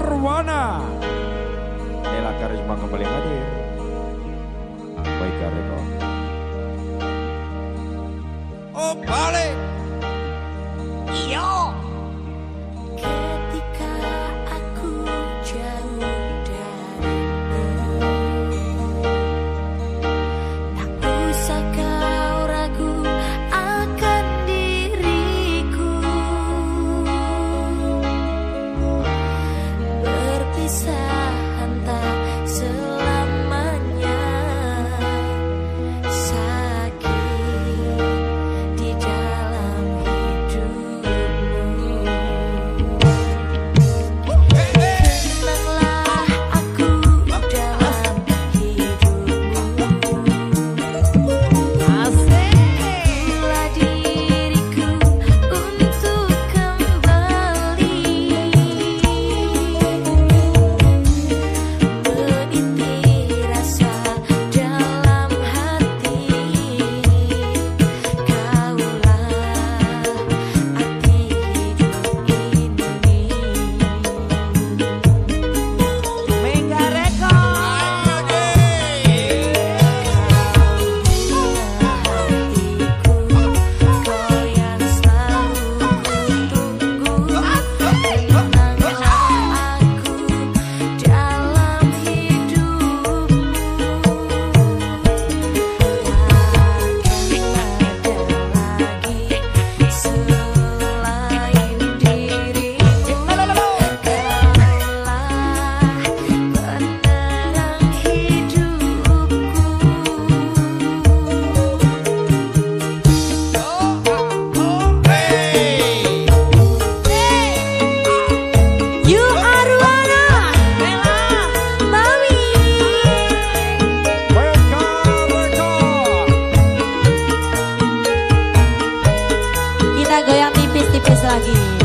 Nirwana. Nela Karisma kembali hadir. Baik Kareko. Oh balik. lagi